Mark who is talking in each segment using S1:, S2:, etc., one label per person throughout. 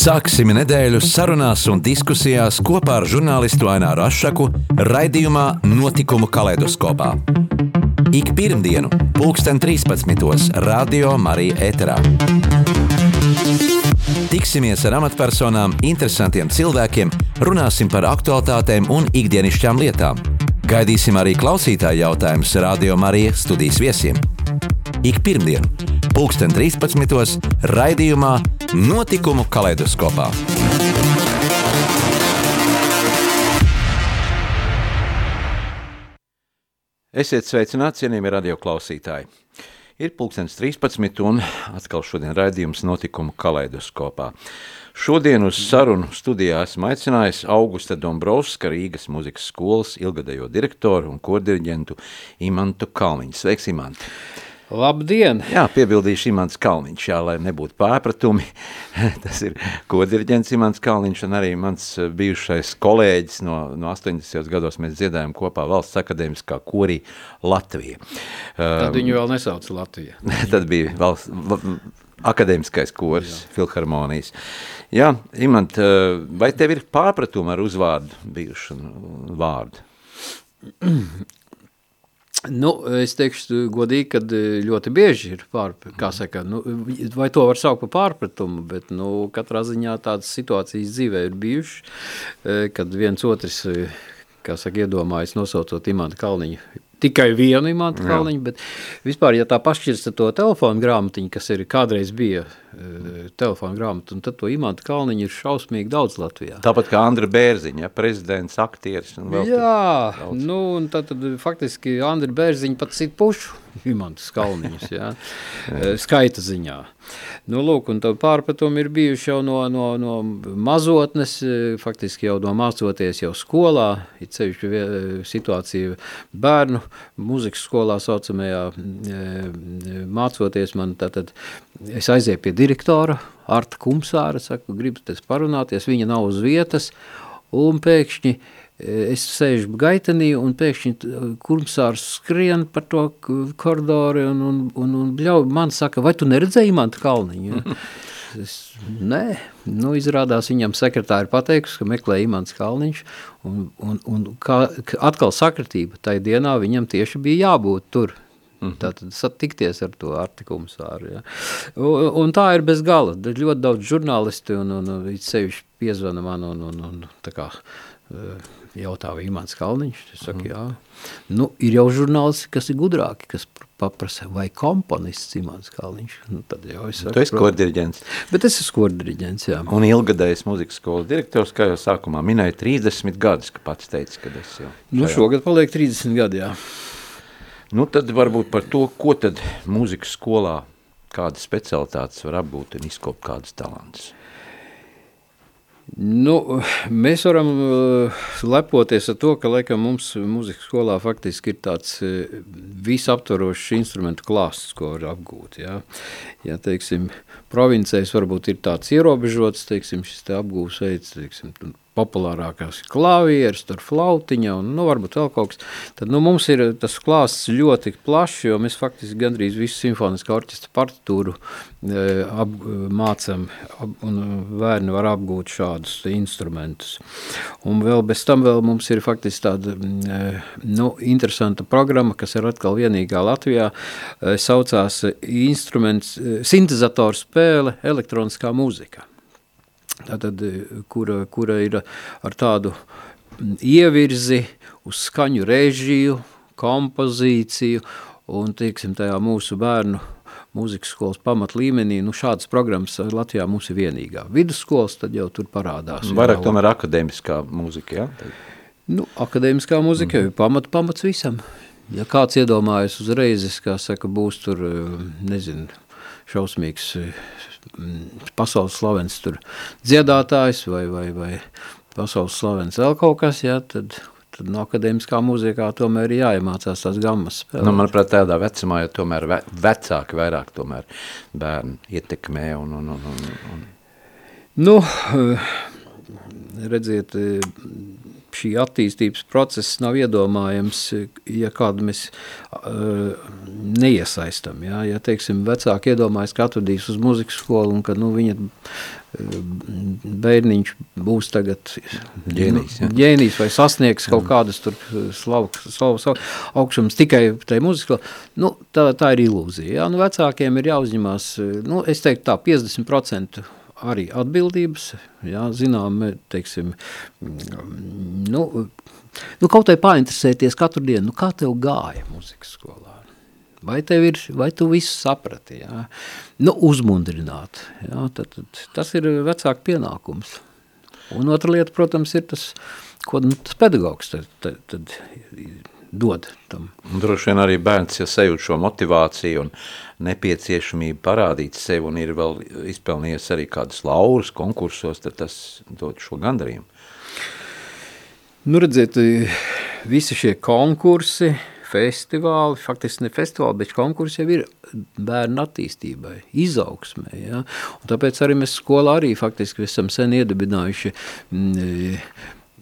S1: Sāksim nedēļu sarunās un diskusijās kopā ar žurnālistu Aināru Rošu raidījumā Notikumu kaleidoskopā. Ik pirmdienu, pulksten 13. Radio Marija Eterā. Tiksimies ar amatpersonām, interesantiem cilvēkiem, runāsim par aktuālitātēm un ikdienišķām lietām. Gaidīsim arī klausītāju jautājumus Radio Marija studijas viesiem. Ik pirmdienu, pulksten 13. raidījumā Notikumu kaleidoskopā. Esiet sveicināti, cienījami radio klausītāji. Ir pulkstens 13 un atkal šodien raidījums notikumu kaleidoskopā. Šodien uz sarunu studijā esmu aicinājis Augusta Dombrovska, Rīgas muzikas skolas ilgadējo direktoru un kordiriģentu Imantu Kalniņu. Sveiks, Imant!
S2: Labdien!
S1: Jā, piebildīšu Imants Kalniņš, jā, lai nebūtu pārpratumi. Tas ir kodiriģents Imants Kalniņš un arī mans bijušais kolēģis no, no 80. gados mēs dziedājām kopā valsts akadēmiskā korī Latvija.
S2: Tad viņu vēl nesauc Latvija.
S1: Tad bija valsts, akadēmiskais koris, Jā. filharmonijas. Jā, Imant, vai tev ir pārpratumi ar uzvārdu bijušu vārdu?
S2: Nu, es teikšu godīgi, ka ļoti bieži ir pār, kā saka, nu, vai to var saukt par pārpratumu, bet, nu, katrā ziņā tādas situācijas dzīvē ir bijušas, kad viens otrs, kā saka, iedomājas nosaucot Imanta Kalniņu. Tikai vienu imantu kalniņu, bet vispār, ja tā pašķirsta to telefonu grāmatiņu, kas ir kādreiz bija uh, telefonu grāmatu, un tad to imantu kalniņu ir šausmīgi daudz Latvijā.
S1: Tāpat kā Andra Bērziņa, ja, prezidents, aktieris. Un vēl
S2: Jā, nu, un tad, tad faktiski Andra Bērziņa pat sit pušu imantus kalniņus, jā, skaita ziņā. Nu, lūk, un tā pārpratumi ir bijuši jau no, no, no mazotnes, faktiski jau no mācoties jau skolā, ir cevišķi situācija bērnu muzikas skolā saucamajā mācoties man, tātad es aizēju pie direktora, Arta Kumsāra, saku, gribu tas parunāties, viņa nav uz vietas, un pēkšņi uh, es sēžu gaitenī un pēkšņi kurmsārs skrien par to koridoru un, un, un, un bļauj, man saka, vai tu neredzēji Imantu Kalniņu? Es, nē, nu izrādās viņam sekretāri pateikusi, ka meklē Imants Kalniņš un, un, un kā, atkal sakritība, tai dienā viņam tieši bija jābūt tur. Mm. Tātad satikties ar to artikumsāru. Ja. Un, un tā ir bez gala. Ļoti daudz žurnālisti un, un, un sevišķi piezvana man un, un, un tā kā jautā Imants Kalniņš, es saku, mm. jā. Nu, ir jau žurnālisti, kas ir gudrāki, kas paprasa, vai komponists Imants Kalniņš. Nu, tad jau es saku,
S1: tu esi kordiriģents.
S2: Bet es esmu kordiriģents, jā.
S1: Un ilgadējs muzikas skolas direktors, kā jau sākumā minēja, 30 gadus, ka pats teica, kad es jau.
S2: Nu, šogad paliek 30 gadi, jā.
S1: Nu, tad varbūt par to, ko tad muzikas skolā, kādas specialitātes var apbūt un izkopt kādas talantus.
S2: Nu, mēs varam uh, lepoties ar to, ka laikam, mums mūzikas skolā faktiski ir tāds uh, visaptvarošs instrumentu klāsts, ko var apgūt. Ja, ja teiksim, provincēs varbūt ir tāds ierobežots teiksim, šis te apgūs veids, teiksim, populārākās klavieres, tur flautiņa un, nu, varbūt vēl kaut kas. Tad, nu, mums ir tas klāsts ļoti plašs, jo mēs faktiski gandrīz visu simfoniskā orķestra partitūru e, ap, mācam, ap, un bērni var apgūt šādus instrumentus. Un vēl bez tam vēl mums ir faktiski tāda, e, nu, interesanta programma, kas ir atkal vienīgā Latvijā, e, saucās instruments, e, sintezatoru spēle elektroniskā mūzika tātad, kura, kura ir ar tādu ievirzi uz skaņu režiju, kompozīciju un, teiksim, tajā mūsu bērnu mūzikas skolas pamat līmenī, nu šādas programmas Latvijā mums ir vienīgā. Vidusskolas tad jau tur parādās.
S1: Vairāk tomēr akadēmiskā mūzika, jā?
S2: Nu, akadēmiskā mūzika mm -hmm. ir pamat, pamats visam. Ja kāds iedomājas uzreiz, kā saka, būs tur, nezinu, šausmīgs pasaules slavens tur dziedātājs vai, vai, vai pasaules slavens vēl kaut kas, ja, tad, tad no akadēmiskā mūzikā tomēr ir jāiemācās tās gammas spēlēt.
S1: Nu, manuprāt, tādā vecumā, ja tomēr ve vecāki vairāk tomēr bērni ietekmē un, un, un, un, un.
S2: Nu, redziet, šī attīstības process nav iedomājams, ja kādu mēs uh, neiesaistam. Ja, ja teiksim, vecāki iedomājas, ka atvedīs uz muzikas skolu un ka nu, viņa bērniņš būs tagad
S1: ģēnijs, ja.
S2: ģēnijs vai sasniegs kaut kādas tur slavu, slavu, slavu augšums tikai tajā muzikā, nu, tā, tā ir ilūzija. Ja? Nu, vecākiem ir jāuzņemās, nu, es teiktu tā, 50% arī atbildības, jā, zinām, teiksim, nu, nu kaut vai painteresēties katru dienu, nu kā tev gāja muzikas skolā? Vai tev ir, vai tu visu saprati, jā? Nu, uzmundrināt, jā, tad, tad tas ir vecāku pienākums. Un otra lieta, protams, ir tas, ko nu, tas pedagogs tad, tad, tad dod tam.
S1: Droši vien arī bērns, ja sajūt šo motivāciju un nepieciešamību parādīt sevi un ir vēl izpelnījies arī kādas lauras konkursos, tad tas dod šo gandarījumu.
S2: Nu, redziet, visi šie konkursi, festivāli, faktiski ne festivāli, bet konkursi jau ir bērnu attīstībai, izaugsmē. Ja? Un tāpēc arī mēs skolā arī faktiski esam sen iedibinājuši mm,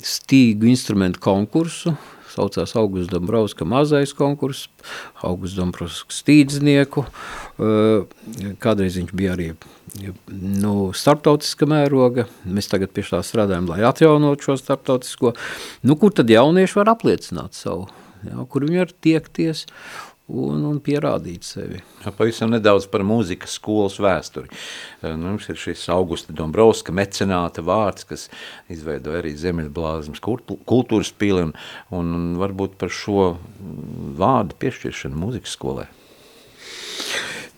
S2: stīgu instrumentu konkursu, saucās Augusts Dombrovska mazais konkurss, Augusts Dombrovska stīdznieku, kādreiz viņš bija arī nu, starptautiska mēroga, mēs tagad pie tā strādājam, lai atjaunot šo starptautisko, nu, kur tad jaunieši var apliecināt savu, ja, kur viņi var tiekties, un, un pierādīt sevi.
S1: Ja, pavisam nedaudz par mūzikas skolas vēsturi. Eh, nu, mums ir šis Augusta Dombrovska mecenāta vārds, kas izveido arī Zemeļblāzmas kultūras pili, un, un varbūt par šo vārdu piešķiršanu mūzikas skolai.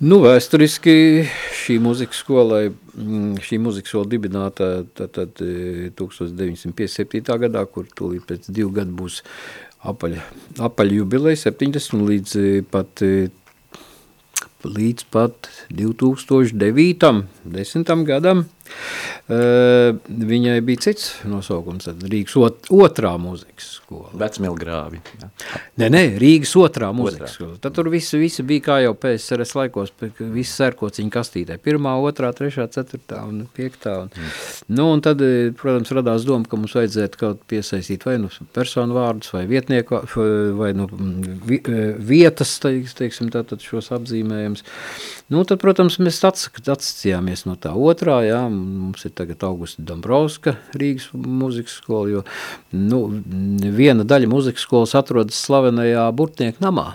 S2: Nu, vēsturiski šī mūzikas skolai, mm, šī mūzikas skola dibināta tad, tad 1957. Eh, gadā, kur tūlīt pēc divu gadu būs apaļ, apaļ jubileja 70 līdz pat, līdz pat 2009. 10. gadam. Viņai bija cits nosaukums, Rīgas ot, otrā mūzikas skola.
S1: Vecmilgrāvi. Ja.
S2: Nē, nē, Rīgas otrā mūzikas otrā. skola. Tad tur visi, visi bija kā jau PSRS laikos, visi sērkociņi kastītē. Pirmā, otrā, trešā, ceturtā un piektā. Un, mm. nu, un tad, protams, radās doma, ka mums vajadzētu kaut piesaistīt vai nu personu vārdus, vai vietnieku, vai nu vi, vietas, teiksim, tātad šos apzīmējums. Nu, tad, protams, mēs atsacījāmies no tā otrā, jā, mums ir tagad Augusta Dombrovska Rīgas muzikas skola, jo nu, viena daļa muzikas skolas atrodas slavenajā Burtnieku namā.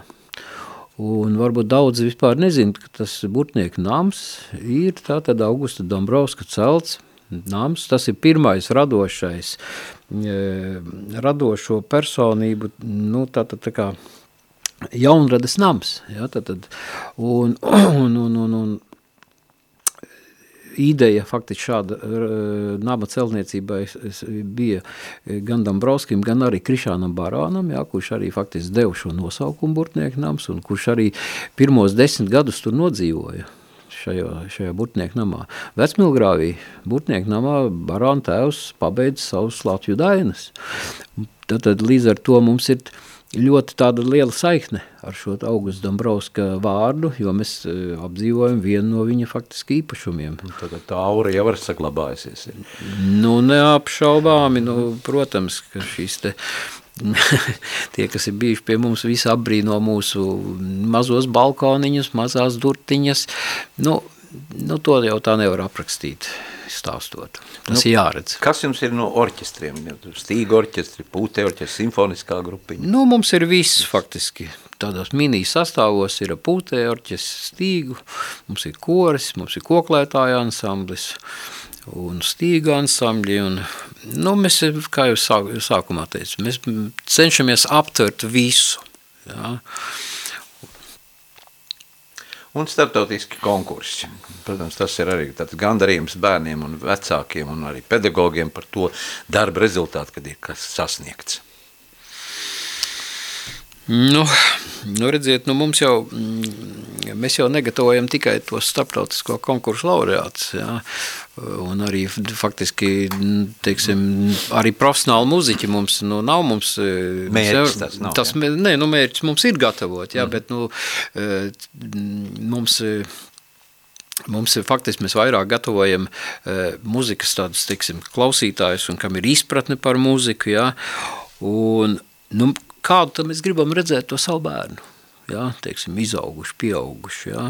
S2: Un varbūt daudzi vispār nezin, ka tas Burtnieku nams ir tātad Augusta Dombrovska celts nams. Tas ir pirmais radošais, e, radošo personību, nu, tātad tā kā jaunradas nams. Ja, tātad, un, un, un, un, un ideja faktiski šāda nama celtniecībai bija gan Dombrovskim, gan arī Krišānam Barānam, jā, kurš arī faktiski deva šo nosaukumu Burtnieku nams un kurš arī pirmos desmit gadus tur nodzīvoja šajā, šajā burtnieku namā. Vecmilgrāvī burtnieku namā Barāna tēvs pabeidz savus Latviju dainas. Tad, tad līdz ar to mums ir ļoti tāda liela saikne ar šo Augusta Dombrovska vārdu, jo mēs e, apdzīvojam vienu no viņa faktiski īpašumiem.
S1: Tad tā aura jau ir saglabājusies.
S2: Nu, neapšaubāmi, nu, protams, ka šīs te tie, kas ir bijuši pie mums, visi apbrīno mūsu mazos balkoniņus, mazās durtiņas. Nu, nu, to jau tā nevar aprakstīt stāstot. Tas nu, ir jāredz.
S1: Kas jums ir no orķestriem? Stīga orķestri, pūte orķestri, simfoniskā grupiņa?
S2: Nu, mums ir viss faktiski. Tādos mini sastāvos ir pūtē orķestri stīgu, mums ir koris, mums ir koklētāja ansamblis un stīga ansambļi. Un, nu, mēs, kā jau sākumā teicu, mēs cenšamies aptvert visu. Ja?
S1: Un starptautiski konkursi. Protams, tas ir arī gandarījums bērniem un vecākiem un arī pedagogiem par to darba rezultātu, kad ir kas sasniegts.
S2: Nu, nu redziet, nu mums jau, mm, mēs jau negatavojam tikai tos starptautisko konkursu laureātus, jā, un arī faktiski, teiksim, arī profesionāli muziķi mums, nu, nav mums...
S1: E, mērķis tas nav,
S2: tas, jā. Nē, nu, mērķis mums ir gatavot, jā, mm. bet, nu, e, mums e, Mums ir faktiski, mēs vairāk gatavojam uh, muzikas tādus, teiksim, klausītājus un kam ir izpratne par muziku, ja? un nu, kādu tad mēs gribam redzēt to savu bērnu ja, teiksim, izauguši, pieauguši. Ja.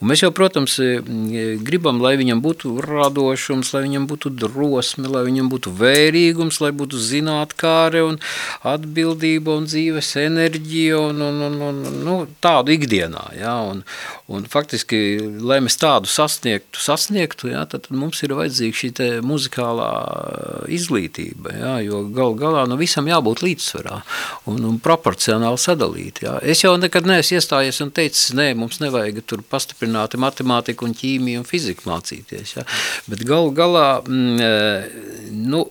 S2: Un mēs jau, protams, e, e, gribam, lai viņam būtu radošums, lai viņam būtu drosme, lai viņam būtu vērīgums, lai būtu zinātkāre un atbildība un dzīves enerģija un, un, un, un nu, tādu ikdienā. Ja. Un, un faktiski, lai mēs tādu sasniegtu, sasniegtu ja, tad, mums ir vajadzīga šī muzikālā izglītība, ja, jo gal galā no visam jābūt līdzsvarā un, un proporcionāli sadalīt. Ja. Es jau nekad ne neesmu iestājies un teicis, nē, mums nevajag tur pastiprināti matemātiku un ķīmiju un fiziku mācīties. Ja? Bet galu galā, mm, e, nu,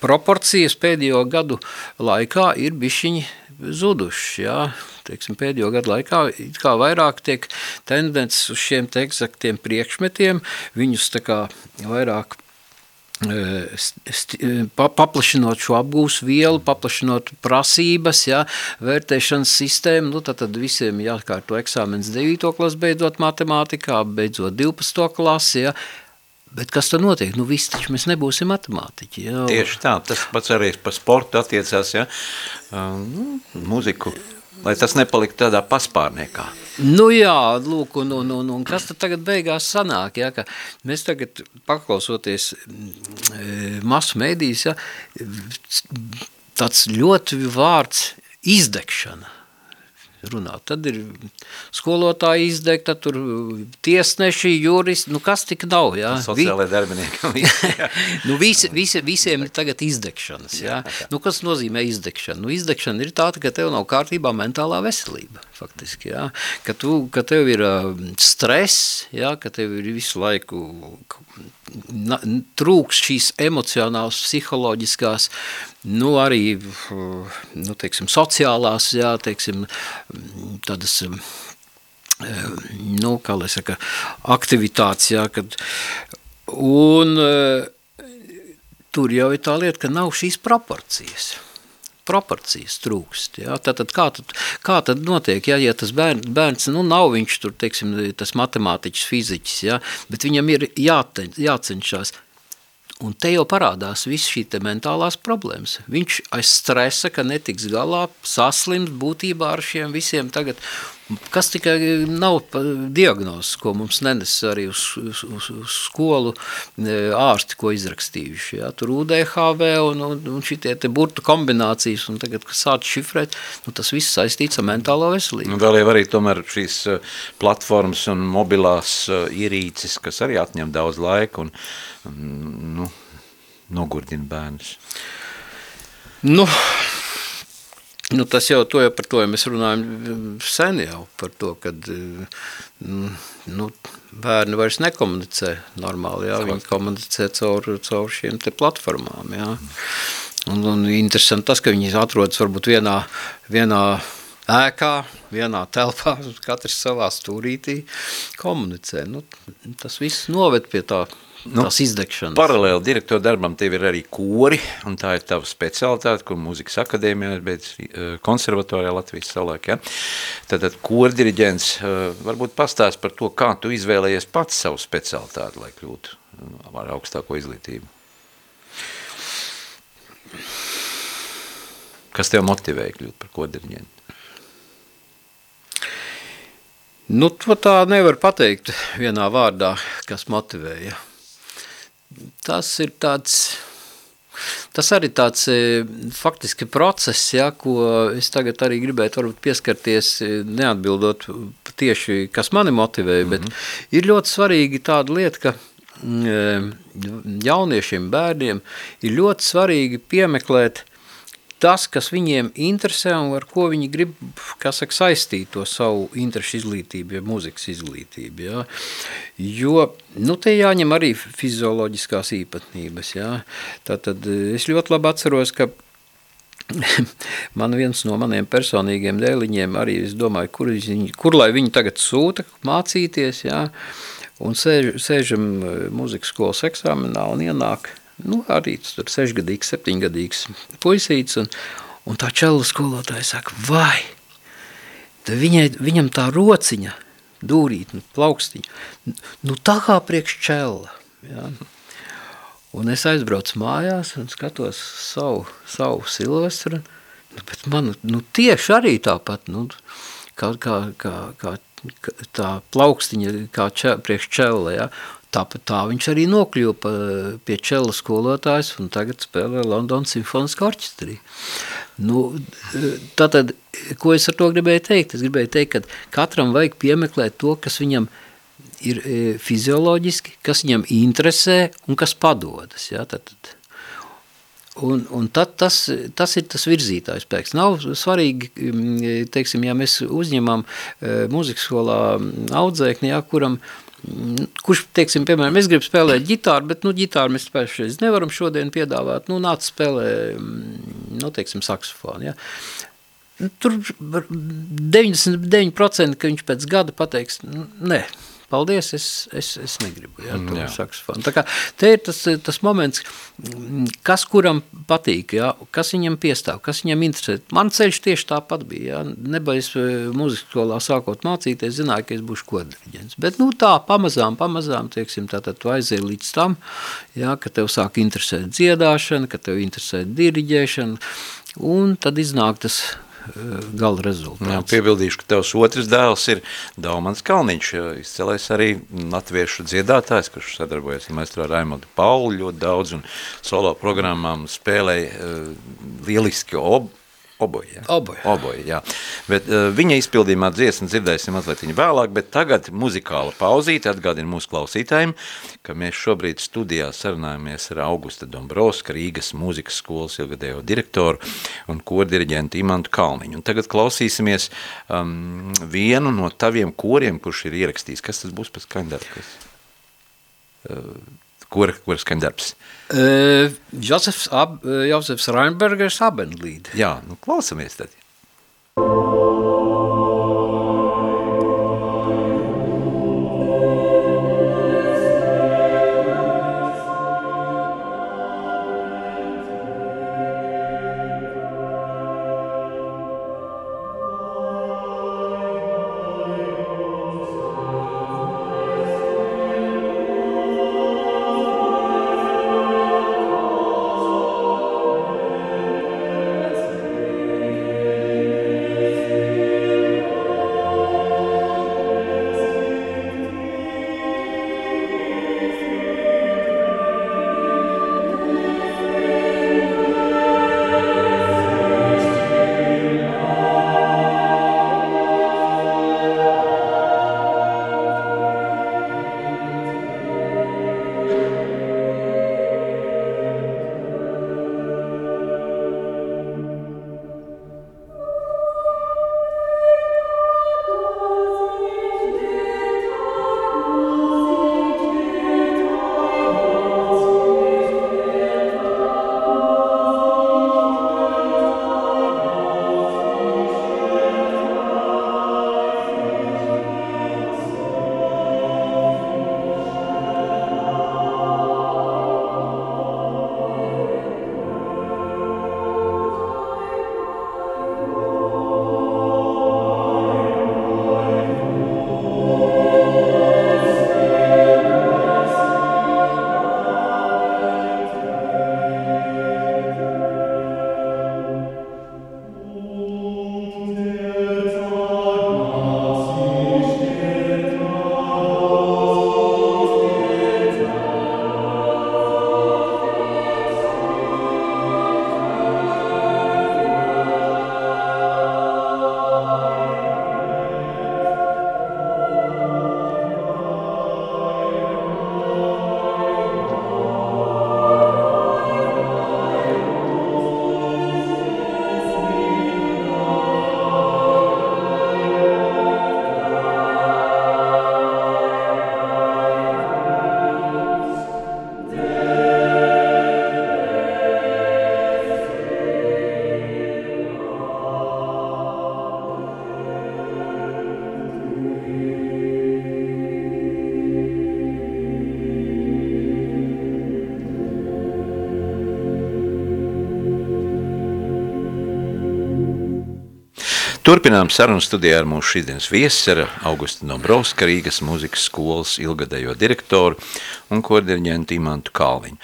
S2: proporcijas pēdējo gadu laikā ir bišķiņi zudušas. Ja? Teiksim, pēdējo gadu laikā kā vairāk tiek tendences uz šiem eksaktiem priekšmetiem, viņus tā kā vairāk paplašinot šo apgūs vielu, paplašinot prasības, ja, vērtēšanas sistēmu, nu, tad, tad visiem jākārto eksāmens 9. klases beidzot matemātikā, beidzot 12. klasi, ja, Bet kas tad notiek? Nu, viss taču mēs nebūsim matemātiķi. Ja?
S1: Tieši tā, tas pats arī par sportu attiecās, ja? Um, muziku lai tas nepaliktu tādā paspārniekā.
S2: Nu jā, lūk, un, un, un, un kas tad tagad beigās sanāk, ja, ka mēs tagad paklausoties mm, masu mēdīs, ja, tāds ļoti vārds izdegšana runāt. Tad ir skolotāji izdegta, tur tiesneši, juristi, nu kas tik nav, jā?
S1: Sociālai darbinieki.
S2: nu visi, visi, visiem ir tagad izdegšanas, jā? jā. Nu kas nozīmē izdegšana? Nu izdegšana ir tāda, ka tev nav kārtībā mentālā veselība, faktiski, jā? Ka, tu, ka tev ir stress, jā? Ka tev ir visu laiku trūks šīs emocionālas, psiholoģiskās, nu arī, nu, teiksim, sociālās, jā, teiksim, tādas, nu, kā lai saka, aktivitātes, jā, kad, un tur jau ir tā lieta, ka nav šīs proporcijas proporcijas trūkst. Ja? Tātad kā tad, kā tad notiek, ja, ja tas bērns, bērns nu, nav viņš tur, teiksim, tas matemātiķis, fiziķis, ja? bet viņam ir jāten, jācenšas Un te jau parādās viss šī mentālās problēmas. Viņš aiz stresa, ka netiks galā, saslims būtībā ar šiem visiem tagad, kas tikai nav diagnozes, ko mums nenes arī uz, uz, uz, uz skolu e, ārsti, ko izrakstījuši. Ja? Tur UDHV un, un, un šitie te burtu kombinācijas, un tagad, kas sāc šifrēt, nu, tas viss saistīts ar mentālo veselību.
S1: Nu, vēl jau arī tomēr šīs e, platformas un mobilās e, ierīces, kas arī atņem daudz laika un, nu, nogurdina bērnus?
S2: Nu, nu, tas jau, to jau par to ja mēs runājam sen jau, par to, kad nu, bērni vairs nekomunicē normāli, jā, viņi komunicē caur, caur šiem te platformām, jā. Un, un interesanti tas, ka viņi atrodas varbūt vienā, vienā ēkā, vienā telpā, katrs savā stūrītī komunicē. Nu, tas viss noved pie tā nu, tās izdegšanas.
S1: Paralēli direktora darbam tev ir arī kori, un tā ir tava specialitāte, kur mūzikas akadēmijā beidz eh, konservatorijā Latvijas salāk, ja? Tātad kordiriģents, eh, varbūt pastāst par to, kā tu izvēlējies pats savu specialitāti, lai kļūtu eh, ar augstāko izglītību. Kas tev motivēja kļūt par kordiriģentu?
S2: Nu, to tā nevar pateikt vienā vārdā, kas motivēja tas ir tāds, tas arī tāds e, faktiski process, ja, ko es tagad arī gribētu varbūt pieskarties, e, neatbildot tieši, kas mani motivēja, mm -hmm. bet mhm. ir ļoti svarīgi tāda lieta, ka mm, e, jauniešiem, bērniem ir ļoti svarīgi piemeklēt tas, kas viņiem interesē un ar ko viņi grib, saka, saistīt to savu interešu izglītību, ja mūzikas izglītību, ja. Jo, nu, te jāņem arī fizioloģiskās īpatnības, ja. Tātad es ļoti labi atceros, ka man viens no maniem personīgiem dēliņiem arī, es domāju, kur, viņi, kur lai viņi tagad sūta mācīties, ja, un sēž, sēžam mūzikas skolas eksāmenā un ienāk – nu, arī tur sešgadīgs, septiņgadīgs puisīts, un, un tā čelu skolotāja saka, vai, viņai, viņam tā rociņa dūrīt, nu, plaukstiņu. Nu, tā kā priekš čela. Ja. Un es aizbraucu mājās un skatos savu, savu silvestru, nu, bet man nu, tieši arī tāpat, nu, kā, kā, kā, kā tā plaukstiņa, kā če, priekš čela, ja. Tāpat tā viņš arī nokļuva pie čela skolotājs un tagad spēlē Londonas simfoniskā orķestrī. Nu, tātad, ko es ar to gribēju teikt? Es gribēju teikt, ka katram vajag piemeklēt to, kas viņam ir e, fizioloģiski, kas viņam interesē un kas padodas. Ja? Tātad, Un, un tad tas, tas ir tas virzītājs spēks. Nav svarīgi, teiksim, ja mēs uzņemam e, mūzikas skolā audzēkni, ja, kuram kurš, teiksim, piemēram, es gribu spēlēt ģitāru, bet, nu, ģitāru mēs pašreiz nevaram šodien piedāvāt, nu, nāc spēlē, nu, teiksim, saksofonu, ja. Tur 99%, ka viņš pēc gada pateiks, nē, paldies, es, es, es negribu, ja, to jā. saksofonu. Tā kā te ir tas, tas moments, kas kuram patīk, ja, kas viņam piestāv, kas viņam interesē. Man ceļš tieši tāpat bija, ja, nebaiz eh, mūzikas skolā sākot mācīties, zināju, ka es būšu kodiriģents. Bet, nu, tā pamazām, pamazām, tieksim, tātad tu aizies līdz tam, ja, ka tev sāk interesēt dziedāšana, ka tev interesē diriģēšana, un tad iznāk tas gala rezultāts. Jā,
S1: piebildīšu, ka tavs otrs dēls ir Daumans Kalniņš, izcelais arī latviešu dziedātājs, kurš sadarbojas ar maestro Raimondu Paulu ļoti daudz un solo programmām spēlēja uh, lieliski ob Oboji, jā.
S2: Oboji.
S1: Oboji, jā. Bet uh, viņa izpildījumā dziesmu dzirdēsim mazliet vēlāk, bet tagad muzikāla pauzīte atgādina mūsu klausītājiem, ka mēs šobrīd studijā sarunājamies ar Augusta Dombrovska, Rīgas mūzikas skolas ilgadējo direktoru un kordiriģentu Imantu Kalniņu. Un tagad klausīsimies um, vienu no taviem koriem, kurš ir ierakstījis. Kas tas būs pēc kandidātas? Uh, Kur, kur skan darbs?
S2: Uh, Josefs, Ab, Josefs Reinbergers Abenlīd.
S1: Jā, nu klausamies tad. Turpinām sarunu studijā ar mūsu šīdienas viesera Augusta Dombrovska, Rīgas muzikas skolas ilgadējo direktoru un kordiriģentu Imantu Kalviņu.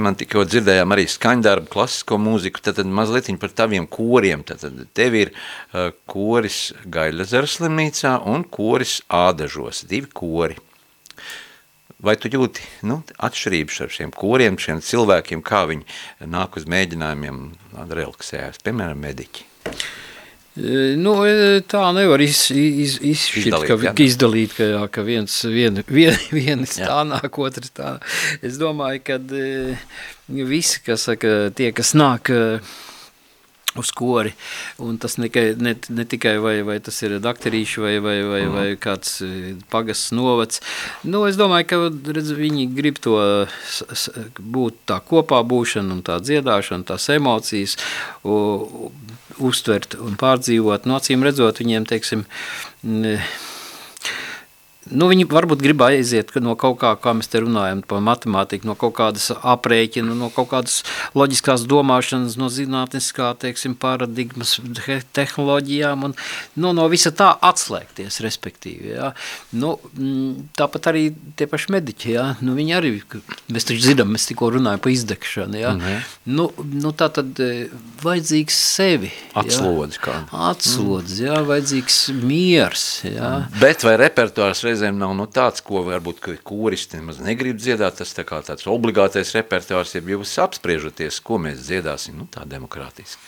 S1: Iman tikko dzirdējām arī skaņdarbu, klasisko mūziku, tad, tad mazliet par taviem koriem. Tad, tad tev ir uh, koris Gaļazeras slimnīcā un koris Ādažos, divi kori. Vai tu jūti nu, atšķirības ar šiem koriem, šiem cilvēkiem, kā viņi nāk uz mēģinājumiem relaksējās, piemēram, mediķi?
S2: Nu, tā nevar iz, iz, izšķirt, izdalīt, ka, jā. izdalīt, ka, jā, ka viens, vien, vien, viens jā. tā nāk, otrs tā. Es domāju, ka visi, kas saka, tie, kas nāk uz kori. Un tas ne, ne, ne tikai vai, vai tas ir dakterīši vai, vai, vai, mm. vai kāds pagasts novads. Nu, es domāju, ka redz, viņi grib to būt tā kopā būšana un tā dziedāšana, tās emocijas u, uztvert un pārdzīvot. No acīm redzot, viņiem, teiksim, Nu, viņi varbūt grib aiziet no kaut kā, kā mēs te runājam, par matemātiku, no kaut kādas aprēķina, no kaut kādas loģiskās domāšanas, no zinātniskā, teiksim, paradigmas, tehnoloģijām un nu, no visa tā atslēgties, respektīvi. Ja. Nu, mm, tāpat arī tie paši mediķi, ja. nu, viņi arī, mēs taču zinām, mēs tikko runājam par izdegšanu, ja. Mm -hmm. nu, nu, tā tad e, vajadzīgs sevi.
S1: Atslodzi
S2: ja. kā. Atslodzi, ja, vajadzīgs miers. Ja.
S1: Bet vai repertuārs reizēm nav nu, tāds, ko varbūt kūristi nemaz negrib dziedāt, tas tā kā tāds obligātais repertuārs, ja jūs apspriežaties, ko mēs dziedāsim, nu tā demokrātiski.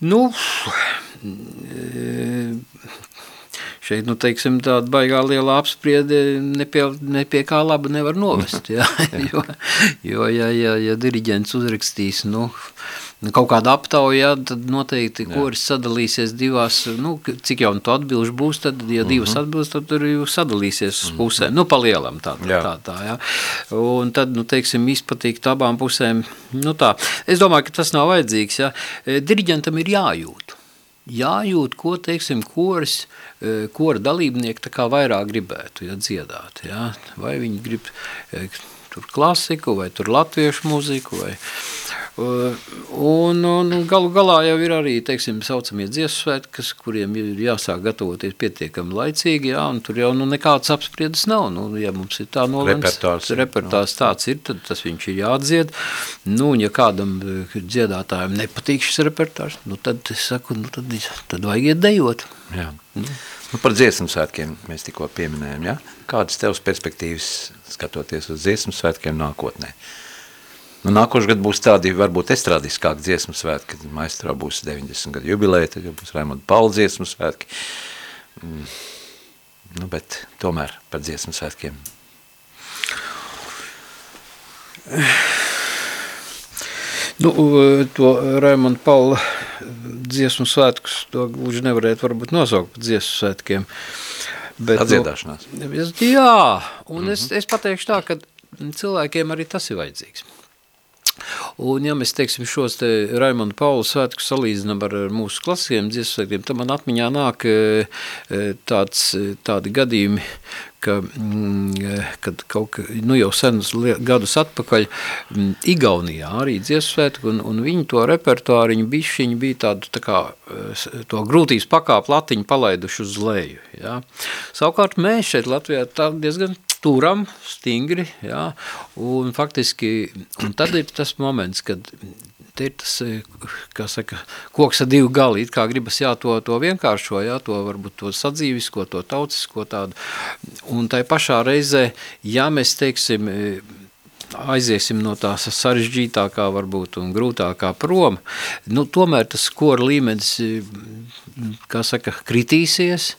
S2: Nu, šeit, nu, teiksim, tāda baigā liela apspriede ne pie, ne pie kā laba nevar novest, jā, jo, jo ja, ja, ja diriģents uzrakstīs, nu, kaut kāda aptauja, tad noteikti koris sadalīsies divās, nu, cik jau tu atbilžu būs, tad, ja divas mhm. -huh. atbilst, tad tur jūs sadalīsies uz pusēm, uh -huh. nu, palielam tā, tā, jā. tā, tā, jā. Un tad, nu, teiksim, izpatīk abām pusēm, nu tā. Es domāju, ka tas nav vajadzīgs, jā. E, diriģentam ir jājūt. Jājūt, ko, teiksim, koris, e, kora dalībnieki tā kā vairāk gribētu, ja dziedāt, jā. Vai viņi grib e, tur klasiku, vai tur latviešu muziku, vai Un, un galu galā jau ir arī, teiksim, saucamie dziesmu svētki, kas, kuriem ir jāsāk gatavoties pietiekami laicīgi, jā, un tur jau nu, nekāds apspriedas nav. Nu, ja mums ir tā nolēms, repertārs, repertārs tāds ir, tad tas viņš ir jādzied. Nu, un ja kādam eh, dziedātājiem nepatīk šis repertārs, nu, tad es saku, nu, tad, tad vajag iet dejot.
S1: Jā. Nu. Nu, par dziesmu svētkiem mēs tikko pieminējam, ja? Kādas tevs perspektīvas skatoties uz dziesmu svētkiem nākotnē? Nu, nākošais gads būs tādi varbūt estrādiskāki dziesmu svētki, kad maestro būs 90 gadu jubilēja, tad jau būs Raimonda Paula dziesmu svētki. Mm. Nu, bet tomēr par dziesmu svētkiem.
S2: Nu, to Raimonda Paula dziesmu svētkus, to gluži nevarētu varbūt nosaukt par dziesmu svētkiem.
S1: Bet, Atdziedāšanās.
S2: Nu, jā, un mm -hmm. es, mhm. es pateikšu tā, ka cilvēkiem arī tas ir vajadzīgs. Un, ja mēs teiksim šos te Raimonda Paula svētku salīdzinām ar mūsu klasiem dziesmsvētkiem, tad man atmiņā nāk e, e, tāds, e, tādi gadījumi, ka, mm, kad kaut ka, nu jau senus gadus atpakaļ mm, Igaunijā arī dziesmsvētku, un, un viņi to repertuāriņu bišķiņu bija tādu tā kā to grūtības pakāpu latiņu palaiduši uz leju. Ja. Savukārt mēs šeit Latvijā tā diezgan turam, stingri, jā, un faktiski, un tad ir tas moments, kad te ir tas, kā saka, koks ar divu gali, it kā gribas, jā, to, to vienkāršo, jā, to varbūt to sadzīvisko, to tautisko tādu, un tai pašā reizē, ja mēs teiksim, aiziesim no tās sarežģītākā varbūt un grūtākā prom, nu, tomēr tas kora līmenis, kā saka, kritīsies,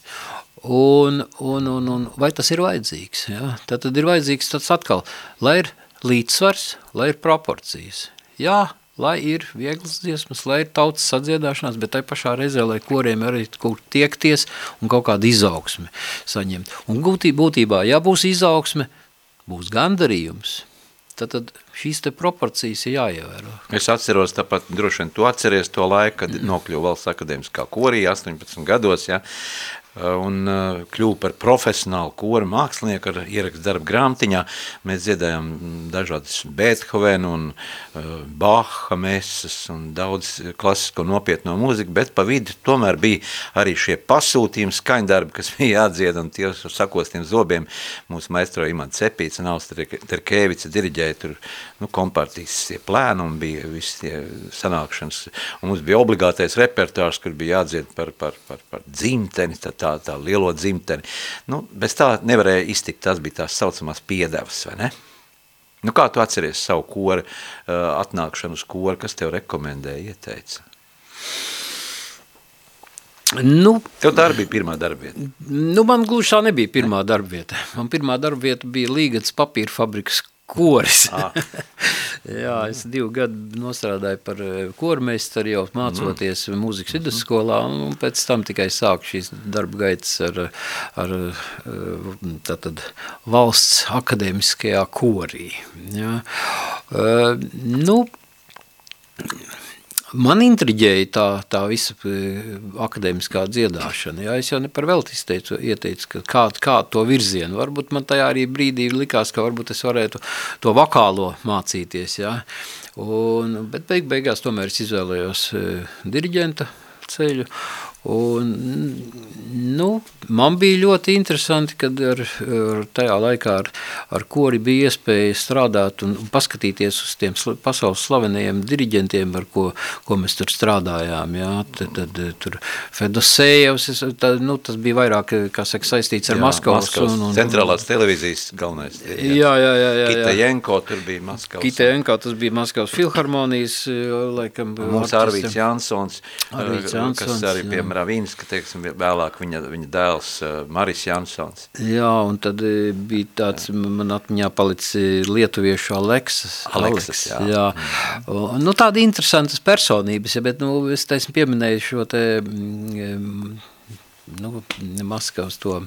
S2: Un, un, un, un vai tas ir vajadzīgs? Ja? Tad, tad ir vajadzīgs tas atkal, lai ir līdzsvars, lai ir proporcijas. Jā, lai ir vieglas dziesmas, lai ir tautas sadziedāšanās, bet tai pašā reizē, lai koriem arī kaut tiekties un kaut kādu izaugsmi saņemt. Un būtībā, ja būs izaugsme, būs gandarījums – tad, tad šīs te proporcijas ir jāievēro.
S1: Es atceros, tāpat droši vien tu atceries to laiku, kad nokļuva valsts akadēmiskā korī 18 gados, ja, un kļuvu par profesionālu koru mākslinieku ar ierakstu darbu grāmatiņā. Mēs dziedājām dažādas Beethovenu un Baha mesas un daudz klasisko nopietno mūziku, bet pa vidu tomēr bija arī šie pasūtījumi skaņdarbi, kas bija jādzied un tie sakostiem zobiem mūsu maestro Imants Cepīts un Austra Terkēvica diriģēja tur nu, kompartijas plēnumi bija visi tie sanākšanas un mums bija obligātais repertārs, kur bija jādzied par, par, par, par dzimteni, tad tā, tā lielo dzimteni. Nu, bez tā nevarēja iztikt, tas bija tās saucamās piedevas, vai ne? Nu, kā tu atceries savu koru, atnākšanu uz koru, kas tev rekomendēja, ieteica?
S2: Nu,
S1: Tev tā bija pirmā darbvieta?
S2: Nu, man gluži tā nebija pirmā ne. darbvieta. Man pirmā darbvieta bija Līgats papīra fabrikas koris. Ah. Jā, es divu gadu nostrādāju par eh, kormeistaru jau mācoties mm. mūzikas vidusskolā, un pēc tam tikai sāku šīs darba gaitas ar, ar eh, tātad valsts akadēmiskajā korī. Jā. Uh, nu, Man intriģēja tā, tā visa e, akadēmiskā dziedāšana. Jā, es jau ne par velti izteicu, ieteicu, ka kā, kā to virzienu. Varbūt man tajā arī brīdī likās, ka varbūt es varētu to vokālo mācīties. Jā. Un, bet beig, beigās tomēr es izvēlējos e, diriģenta ceļu Un, nu, man bija ļoti interesanti, kad ar, ar tajā laikā ar, ar kori bija iespēja strādāt un, un paskatīties uz tiem pasaules slavenajiem diriģentiem, ar ko, ko mēs tur strādājām. Jā, tad, tad tur Fedosējevs, tā, nu, tas bija vairāk, kā saka, saistīts ar jā, Maskavas.
S1: Maskavas un, un,
S2: centrālās
S1: televīzijas galvenais.
S2: Jā, jā, jā. jā, jā.
S1: Kitajenko tur bija Maskavas.
S2: Kitajenko, tas bija Maskavas filharmonijas, laikam.
S1: Mums Arvīts Jansons, Arvīts Jansons, kas arī, piemēram, Mravīnska, teiksim, vēlāk viņa, viņa dēls uh, Maris Jansons.
S2: Jā, un tad uh, bija tāds, man atmiņā palicis lietuviešu Aleksas.
S1: Aleksas, jā.
S2: jā. Mm. Nu, tādi interesantas personības, ja, bet, nu, es teiksim, pieminēju šo te, mm, nu, Maskavas to,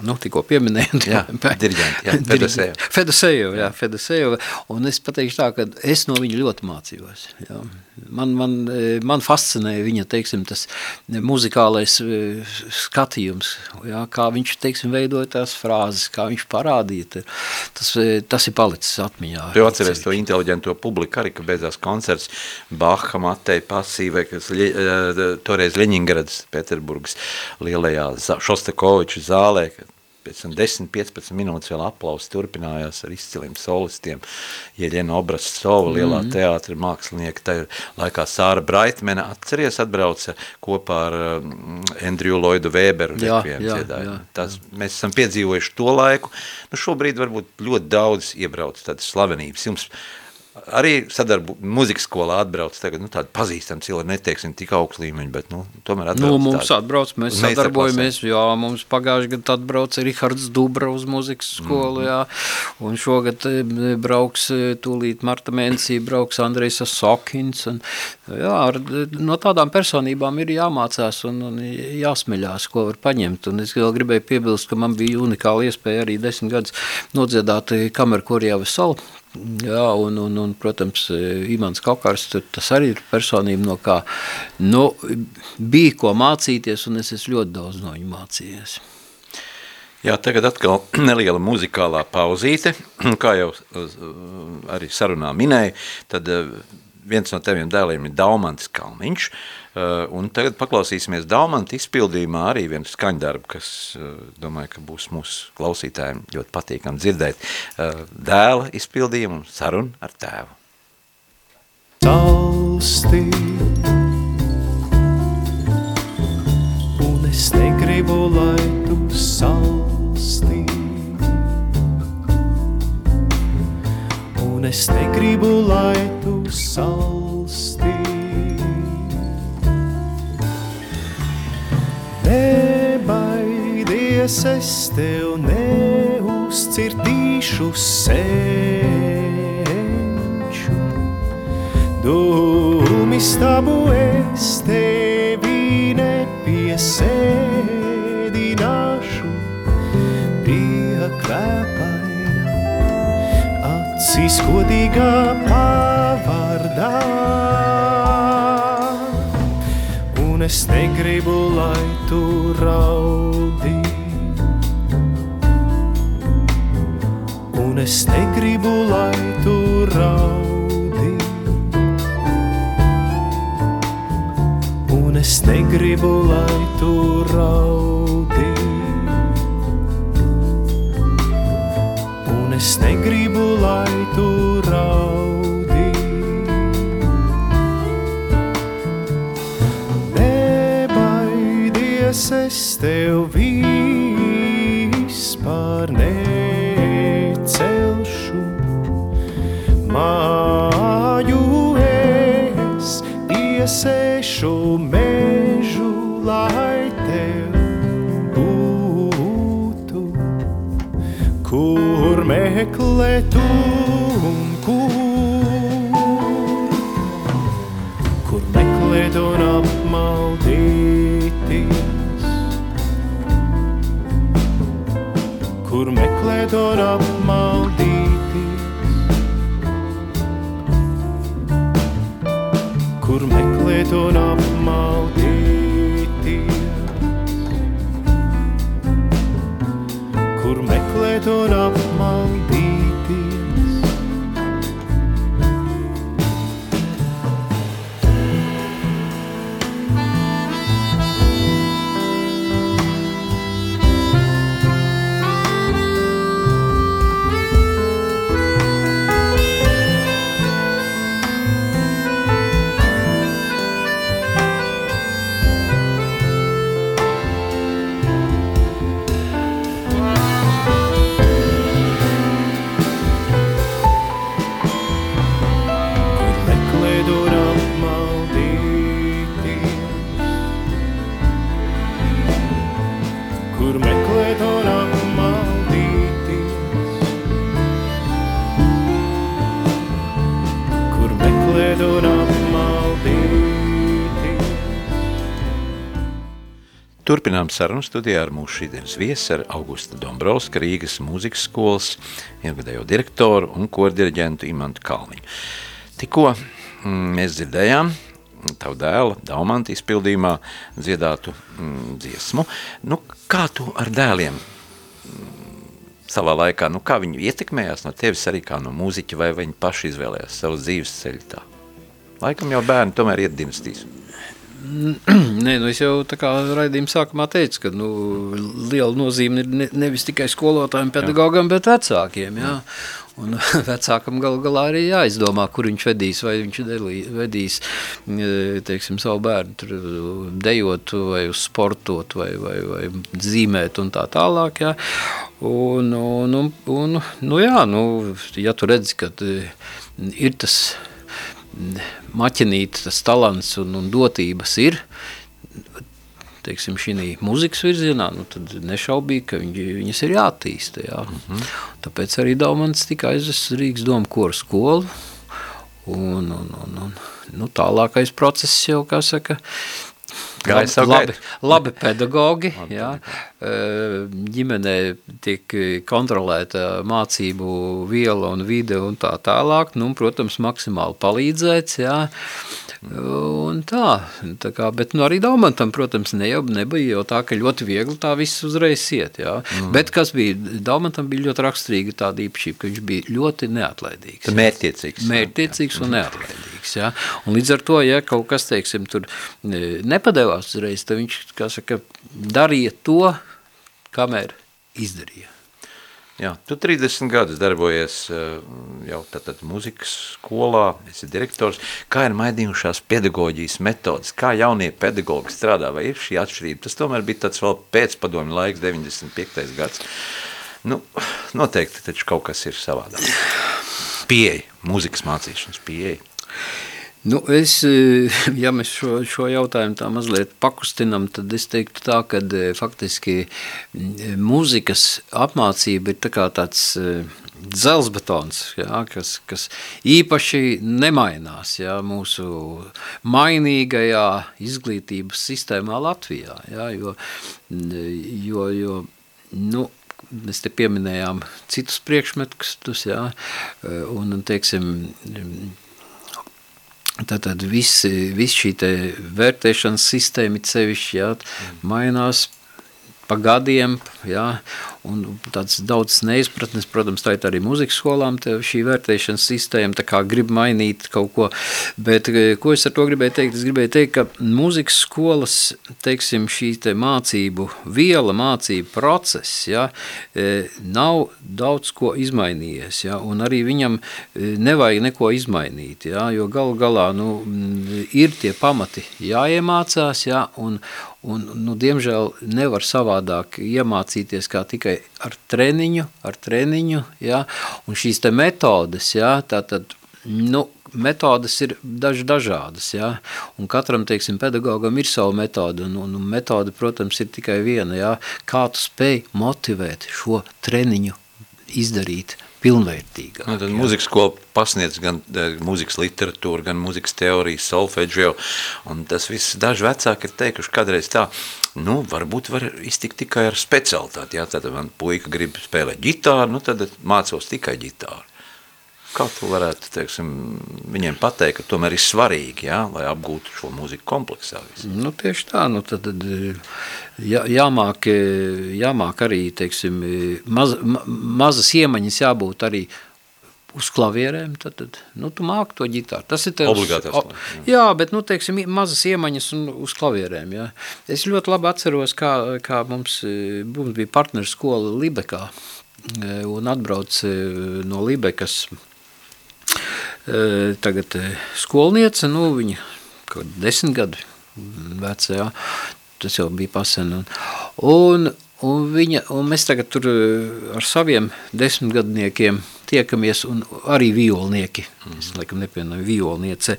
S2: nu, tikko pieminējāt.
S1: Jā, diriģenti, jā, Fedosejo.
S2: Fedosejo, jā, Fedosejo. Un es pateikšu tā, ka es no viņa ļoti mācījos. Jā. Man, man, e, man fascinēja viņa, teiksim, tas muzikālais e, skatījums, jā, kā viņš, teiksim, veidoja tās frāzes, kā viņš parādīja. Tas, tas ir palicis atmiņā.
S1: Tu atceries to inteliģento publiku arī, ka beidzās koncerts Baha, Matei, Pasīvai, kas toreiz Ļeņingrads, Pēterburgas lielajā Šostakoviču zālē, pēc tam 10-15 minūtes vēl aplausi turpinājās ar izciliem solistiem. Jeļena Obrasts Sova, lielā mm teātra mākslinieka, tajā laikā Sāra Braitmena, atceries, atbrauca kopā ar um, Andriju Lloydu Weberu.
S2: Jā, jā, jā, jā.
S1: Tas, mēs esam piedzīvojuši to laiku. Nu, šobrīd varbūt ļoti daudz iebrauc tādas slavenības. Jums arī sadarbu muzikas skolā atbrauc tagad, nu, tādi pazīstami cilvēki, neteiksim tik augsts līmeņi, bet, nu, tomēr atbrauc
S2: Nu, mums tādi, atbrauc, mēs sadarbojamies, jā, mums pagājuši gadu atbrauc Rihards Dubra uz muzikas skolu, mm. jā, un šogad e, brauks e, tūlīt Marta mēnesī, brauks Andrejs Sokins, un, jā, ar, no tādām personībām ir jāmācās un, un jāsmeļās, ko var paņemt, un es vēl gribēju piebilst, ka man bija unikāla iespēja arī desmit gadus nodziedāt kameru korjāvu salu, Jā, un, un, un, protams, Imants Kaukars, tas arī ir personība, no kā nu, bija ko mācīties, un es esmu ļoti daudz no viņa mācījies.
S1: Jā, tagad atkal neliela muzikālā pauzīte, kā jau arī sarunā minēja, tad viens no teviem dēliem ir Daumants Kalniņš, uh, un tagad paklausīsimies Daumanta izpildījumā arī vienu skaņdarbu, kas, uh, domāju, ka būs mūsu klausītājiem ļoti patīkam dzirdēt. Uh, dēla izpildījumu sarunu ar tēvu.
S3: Salstī Un es negribu, lai tu salstī Un es negribu, lai tu salstī. Nebaidies, es tev neuzcirtīšu senču. Dūmi stabu es tevi nepiesēdināšu pie kvēpaina acis godīgā pār vārdā. Un es negribu, lai tu raudi. Un es negribu, lai tu raudi. Un es negribu, lai tu raudi. Un es negribu, lai tu raudi. Nebaidies, es tev vispār necelšu. Māju es iesēšu mežu, lai tev būtu kur meklēt un kur meklēt un apmaldīties, kur meklēt un apmaldīties. kur meklēt un apmaldīties.
S1: Turpinām sarunu studijā ar mūsu šīdienas viesu, ar Augusta Dombrovska, Rīgas mūzikas skolas ilgadējo direktoru un kordiriģentu Imantu Kalniņu. Tikko mm, mēs dzirdējām tavu dēla Daumanta izpildījumā dziedātu mm, dziesmu. Nu, kā tu ar dēliem mm, savā laikā, nu kā viņi ietekmējās no tevis arī kā no mūziķa, vai viņi paši izvēlējās savu dzīves ceļu tā? Laikam jau bērni tomēr iet dinastīs.
S2: Nē, nu es jau tā kā raidījuma sākumā teicu, ka nu, liela nozīme ir ne, nevis tikai skolotājiem, pedagogam, bet vecākiem. Jā. Un vecākam gal galā arī jāizdomā, kur viņš vedīs, vai viņš delī, vedīs e, teiksim, savu bērnu tur dejot, vai uz sportot, vai, vai, vai zīmēt un tā tālāk. Jā. Un, un, un, un, nu jā, nu, ja tu redzi, ka e, ir tas maķinīt, tas talants un, un dotības ir, teiksim, šī mūzikas virzienā, nu, tad nešaubīgi, ka viņi, viņas ir jātīsta. Jā. Mm -hmm. Tāpēc arī Daumans tika aizvests Rīgas domu koru skolu, un, un, un, un nu, tālākais process jau, kā saka,
S1: Savu
S2: labi,
S1: gaitu.
S2: labi pedagogi,
S1: Labi
S2: jā, ģimenē tiek kontrolēta mācību viela un vide un tā tālāk, nu, protams, maksimāli palīdzēts, jā, un tā, tā kā, bet nu, arī Daumantam, protams, ne nebija jau tā, ka ļoti viegli tā viss uzreiz iet, jā, mm. bet kas bija, Daumantam bija ļoti raksturīga tāda īpašība, ka viņš bija ļoti neatlaidīgs.
S1: Tu mērķiecīgs.
S2: Mērķtiecīgs un neatlaidīgs. Ja? Un līdz ar to, ja kaut kas teiksim, tur e, nepadevās uzreiz, tad viņš kā saka, darīja to, kamēr izdarīja.
S1: Jā, tu 30 gadus darbojies eh, jau tātad muzikas skolā, esi direktors. Kā ir mainījušās pedagoģijas metodas? Kā jaunie pedagogi strādā? Vai ir šī atšķirība? Tas tomēr bija tāds vēl pēcpadomju laiks, 95. gads. Nu, noteikti taču kaut kas ir savādāk. Pieeja, muzikas mācīšanas pieeja.
S2: Nu, es, e, ja mēs šo, šo jautājumu tā mazliet pakustinam, tad es teiktu tā, ka e, faktiski m, mūzikas apmācība ir tā kā tāds e, dzelzbetons, jā, kas, kas īpaši nemainās jā, mūsu mainīgajā izglītības sistēmā Latvijā, jā, jo, jo, jo nu, mēs te pieminējām citus priekšmetus, jā, un, teiksim, Tātad viss vis šī te vērtēšanas sistēma it sevišķi, jā, mainās pa gadiem, jā, un tāds daudz neizpratnes, protams, tā ir arī muzikas skolām šī vērtēšanas sistēma, tā kā grib mainīt kaut ko, bet eh, ko es ar to gribēju teikt? Es gribēju teikt, ka muzikas skolas, teiksim, šī te mācību viela, mācību process, ja, eh, nav daudz ko izmainījies, ja, un arī viņam eh, nevajag neko izmainīt, ja, jo galu galā, nu, ir tie pamati jāiemācās, ja, un, un, nu, diemžēl nevar savādāk iemācīties kā tikai ar treniņu, ar treniņu, ja, un šīs te metodes, ja, tātad, nu, metodas ir daž, dažādas, ja, un katram, teiksim, pedagogam ir savu metodu, un, un metode, protams, ir tikai viena, ja, kā tu spēj motivēt šo treniņu izdarīt pilnvērtīgāk.
S1: Nu, tad mūzikas skola pasniedz gan uh, mūzikas literatūru, gan mūzikas teoriju, solfeģio, un tas viss daži vecāki ir teikuši kādreiz tā, nu, varbūt var iztikt tikai ar specialitāti, jā, tad man puika grib spēlēt ģitāru, nu, tad mācos tikai ģitāru. Kā tu varētu, teiksim, viņiem pateikt, ka tomēr ir svarīgi, jā, lai apgūtu šo mūziku kompleksā? Visu?
S2: Nu, tieši tā, nu tad jā, jāmāk, jāmāk arī, teiksim, maz, mazas iemaņas jābūt arī uz klavierēm, tad, tad nu, tu māki to ģitāru. Tas ir tevs,
S1: Obligātās.
S2: Jā. jā, bet, nu, teiksim, mazas iemaņas un uz klavierēm, jā. Es ļoti labi atceros, kā, kā mums, mums bija partneru skola Libekā, un atbrauc no Libekas tagad skolniece, nu, viņa kaut desmit gadu veca, jā, tas jau bija pasen, un, un, un, viņa, un mēs tagad tur ar saviem desmitgadniekiem tiekamies, un arī violnieki, es laikam nepienoju violniece,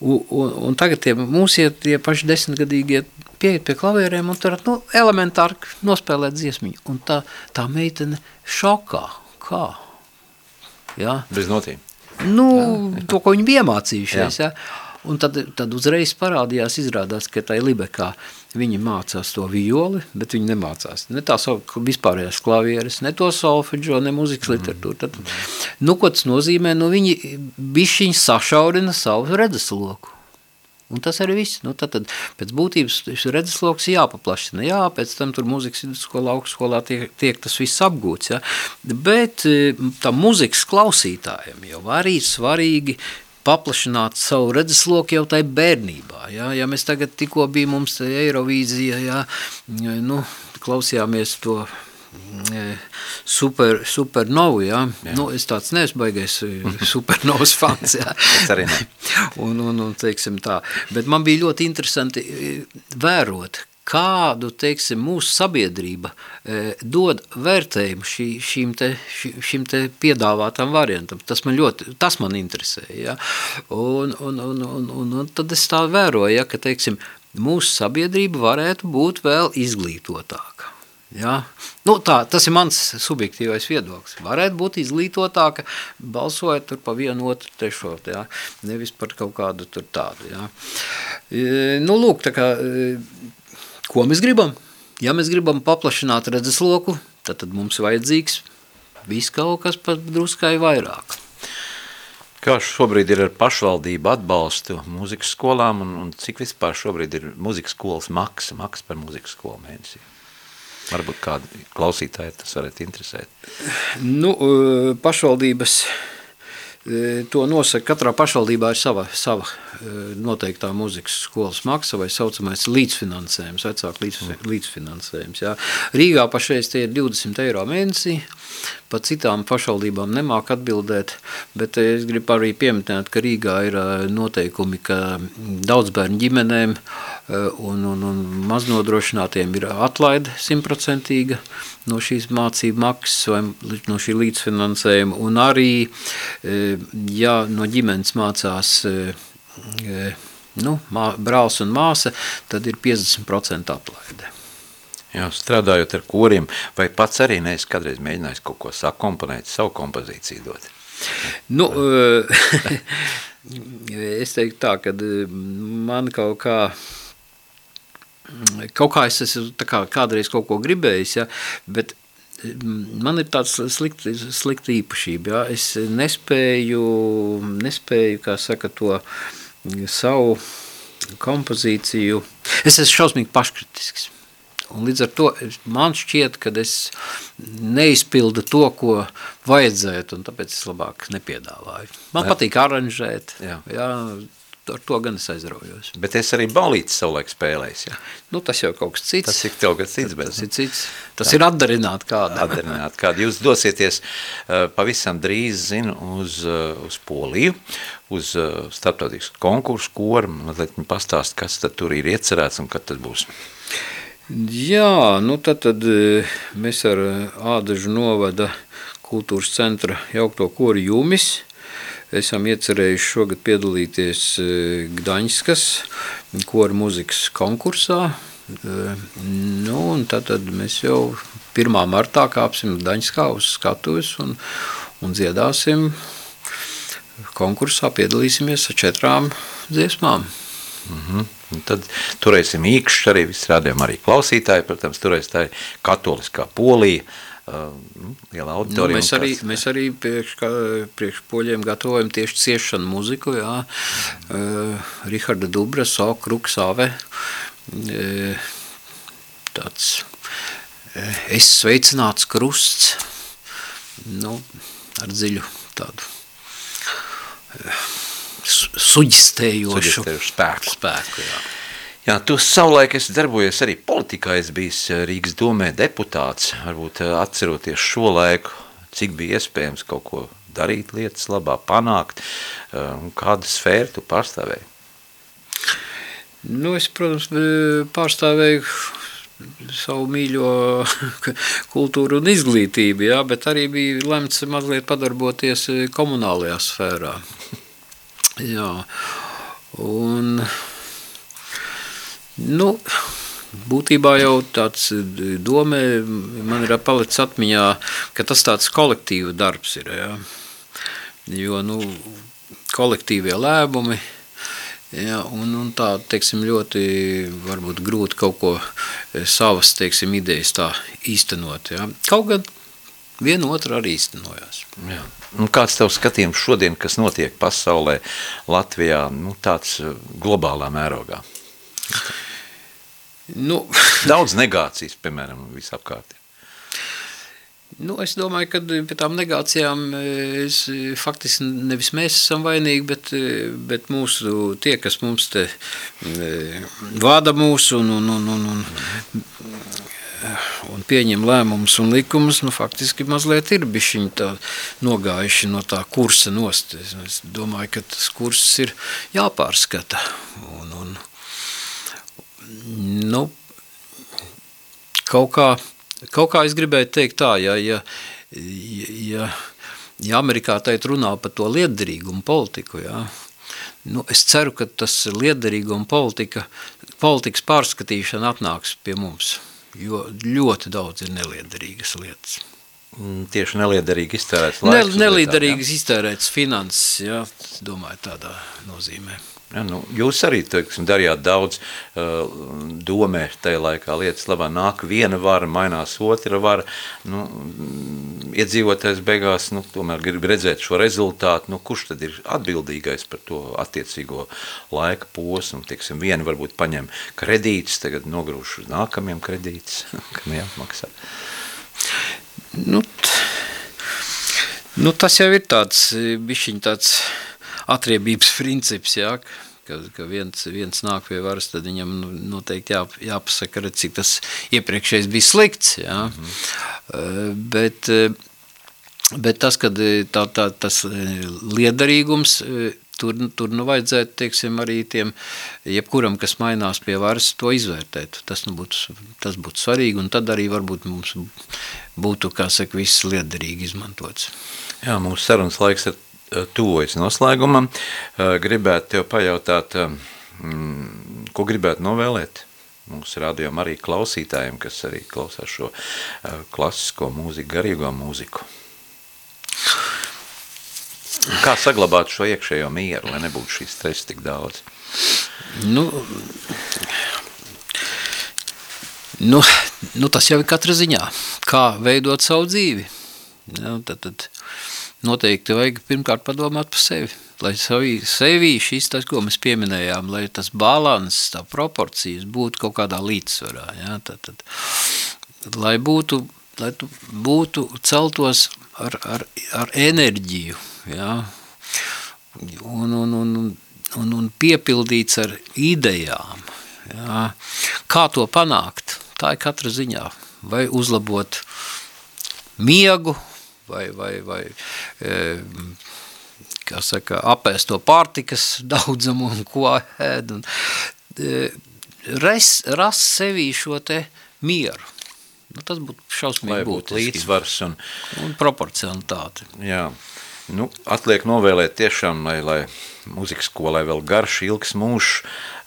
S2: un, un, un tagad tie mūsu iet, tie paši desmitgadīgie pieiet pie klavierēm un tur, nu, elementāri nospēlēt dziesmiņu, un tā, tā meitene šokā, kā?
S1: Jā? Bez notīm.
S2: Nu, jā. to, ko viņi bija iemācījušies. Jā. Ja? Un tad, tad uzreiz parādījās, izrādās, ka tai Libekā viņi mācās to violi, bet viņi nemācās ne tā vispārējās klavieres, ne to solfeģo, ne muzikas mm. literatūru. Tad, nu, ko tas nozīmē? Nu, viņi bišķiņi sašaurina savu redzesloku. Un tas arī viss. Nu, tad, tad pēc būtības šis redzesloks jāpaplašina. Jā, pēc tam tur muzikas vidusskolā, augstskolā tiek, tiek tas viss apgūts. Ja? Bet e, tam muzikas klausītājiem jau arī svarīgi paplašināt savu redzesloku jau tai bērnībā. Ja, ja mēs tagad tikko bija mums Eirovīzija, ja, nu, klausījāmies to super, supernovu, jā. jā. Nu, es tāds neesmu baigais supernovas fans, jā.
S1: es arī ne.
S2: Un, un, un, teiksim tā. Bet man bija ļoti interesanti vērot, kādu, teiksim, mūsu sabiedrība e, dod vērtējumu šī, šīm, te, ši, šim te piedāvātam variantam. Tas man ļoti, tas man interesē, ja? un, un, un, un, un, un tad es tā vēroju, ja, ka, teiksim, mūsu sabiedrība varētu būt vēl izglītotāka. Ja? Nu, tā, tas ir mans subjektīvais viedoklis. Varētu būt izglītotāka, balsojot tur pa vienu, otru, trešo, ja? nevis par kaut kādu tādu. Ja? E, nu, lūk, kā, e, ko mēs gribam? Ja mēs gribam paplašināt redzesloku, tad, tad mums vajadzīgs viss kaut kas pat druskai vairāk.
S1: Kā šobrīd ir ar pašvaldību atbalstu mūzikas skolām un, un cik vispār šobrīd ir mūzikas skolas maksa, maksa par mūzikas skolu mēnesī? Varbūt kādu klausītāju tas varētu interesēt.
S2: Nu, eh, pašvaldības to nosaka, katrā pašvaldībā ir sava, sava eh, noteiktā muzikas skolas maksa vai saucamais līdzfinansējums, vecāku līdz, mm. līdzfinansējums. Jā. Rīgā pašreiz tie ir 20 eiro mēnesī, pa citām pašvaldībām nemāk atbildēt, bet es gribu arī pieminēt, ka Rīgā ir noteikumi, ka daudz bērnu ģimenēm un, un, un maznodrošinātiem ir atlaide simtprocentīga no šīs mācību maksas vai no šī līdzfinansējuma, un arī, ja no ģimenes mācās nu, brālis un māsa, tad ir 50% atlaide.
S1: Jā, strādājot ar koriem, vai pats arī neesi kādreiz mēģinājis kaut ko sakomponēt, savu kompozīciju dot?
S2: Nu, es teiktu tā, ka man kaut kā kaut kā es esmu kā kādreiz kaut ko gribējis, ja, bet man ir tāds slikta slikt īpašība, jā. es nespēju, nespēju, kā saka, to savu kompozīciju, es esmu šausmīgi paškritisks. Un līdz ar to man šķiet, ka es neizpildu to, ko vajadzētu, un tāpēc es labāk nepiedāvāju. Man jā. patīk aranžēt, jā. Jā, ar to gan es aizraujos.
S1: Bet es arī balītis savulaik spēlējis, ja?
S2: Nu, tas jau kaut kas cits.
S1: Tas ir kaut kas cits, bet...
S2: Tas ir cits. Tas tā. ir atdarināt kādu.
S1: Atdarināt kādu. Jūs dosieties uh, pavisam drīz, zinu, uz, uh, uz Poliju, uz uh, starptautisku konkursu koru. Mazliet man pastāst, kas tad tur ir iecerēts un kad tas būs.
S2: Jā, nu tad, tad mēs ar Ādažu novada kultūras centra jaukto koru Jumis – esam iecerējuši šogad piedalīties e, Gdaņskas kora muzikas konkursā. E, nu, tad, tad mēs jau 1. martā kāpsim Gdaņskā uz skatuves un, un dziedāsim konkursā, piedalīsimies ar četrām dziesmām.
S1: Mm -hmm. Un tad turēsim īkšķi arī visi rādījumi arī klausītāji, protams, turēs tā katoliskā Polija,
S2: Nu, liela auditorija. Nu, mēs, arī, mēs arī priekš, kā, priekš poļiem gatavojam tieši ciešanu muziku, jā. Uh, Riharda Dubra, Sok, Kruks, Ave. Uh, tāds uh, es sveicināts krusts, nu, ar dziļu tādu uh, suģistējošu,
S1: suģistējošu spēku.
S2: spēku jā.
S1: Jā, tu savulaik esi darbojies arī politikā, es bijis eh, Rīgas domē deputāts, varbūt eh, atceroties šo laiku, cik bija iespējams kaut ko darīt lietas labā, panākt, eh, un kādu sfēru tu pārstāvēji?
S2: Nu, es, protams, pārstāvēju savu mīļo kultūru un izglītību, jā, bet arī bija lemts mazliet padarboties komunālajā sfērā. Jā, un Nu, būtībā jau tāds domē, man ir palicis atmiņā, ka tas tāds kolektīva darbs ir, ja? jo, nu, kolektīvie lēmumi, ja, un, un tā, teiksim, ļoti varbūt grūti kaut ko savas, teiksim, idejas tā īstenot, ja? Kaut gan viena otra arī īstenojās.
S1: Jā. Un kāds tev skatījums šodien, kas notiek pasaulē, Latvijā, nu, tāds globālā mērogā? Nu, Daudz negācijas, piemēram, visapkārt.
S2: Nu, es domāju, ka pie tām negācijām es, faktiski nevis mēs esam vainīgi, bet, bet mūsu, tie, kas mums te vada mūsu un, un, un, un, un, un pieņem lēmumus un likumus, nu, faktiski mazliet ir bišķiņi tā nogājuši no tā kursa nost. Es, es domāju, ka tas kurs ir jāpārskata. Un, Nu, kaut kā, kaut kā es gribēju teikt tā, ja, ja, ja, ja Amerikā teikt runā par to liederīgumu politiku, ja, nu, es ceru, ka tas liederīguma politika, politikas pārskatīšana atnāks pie mums, jo ļoti daudz ir neliederīgas lietas.
S1: Mm, tieši neliederīgi iztērēts laiks.
S2: Ne, neliederīgas iztērēts finanses, ja, domāju tādā nozīmē.
S1: Ja, nu, jūs arī teiksim, darījāt daudz uh, domē tajā laikā lietas labā. Nāk viena vara, mainās otra vara. Nu, iedzīvotājs beigās nu, tomēr grib redzēt šo rezultātu. Nu, kurš tad ir atbildīgais par to attiecīgo laika posmu? Teiksim, viena varbūt paņem kredītus, tagad nogrūšu uz nākamiem kredītus, kam jāapmaksā.
S2: Nu, nu, tas jau ir tāds, bišķiņ tāds atriebības princips, jā, ka, ka viens, viens nāk pie varas, tad viņam nu, noteikti jā, jāpasaka, redz, cik tas iepriekšējais bija slikts, jā. Mm -hmm. bet, bet tas, kad tā, tā, tas liederīgums, tur, tur nu vajadzētu, teiksim, arī tiem, jebkuram, kas mainās pie varas, to izvērtēt. Tas, nu būtu, tas būtu svarīgi, un tad arī varbūt mums būtu, kā saka, viss liederīgi izmantots.
S1: Jā, mūsu sarunas laiks ir tuvojas noslēgumam. Eh, gribētu tev pajautāt, eh, mm, ko gribētu novēlēt mūsu rādījumam arī klausītājiem, kas arī klausās šo eh, klasisko mūziku, garīgo mūziku. Kā saglabāt šo iekšējo mieru, lai nebūtu šīs stresa tik daudz?
S2: Nu, nu, nu, tas jau ir katra ziņā. kā veidot savu dzīvi. Ja, tad, tad noteikti vajag pirmkārt padomāt par sevi. Lai sevi, sevi šis, tas, ko mēs pieminējām, lai tas balans, tā proporcijas būtu kaut kādā līdzsvarā. Ja, tad, tad, lai būtu, lai tu būtu celtos ar, ar, ar enerģiju, ja, un, un, un, un, un piepildīts ar idejām. Ja. Kā to panākt? Tā ir katra ziņā. Vai uzlabot miegu, vai, vai, vai e, kā saka, apēst to pārtikas daudzumu un ko ēd. Un, e, res, ras sevī šo te mieru. Nu, tas būtu šausmīgi būtiski.
S1: līdzsvars un,
S2: un proporcionalitāte.
S1: Jā. Nu, atliek novēlēt tiešām, lai, lai muzikas skolai vēl garš, ilgs mūžs,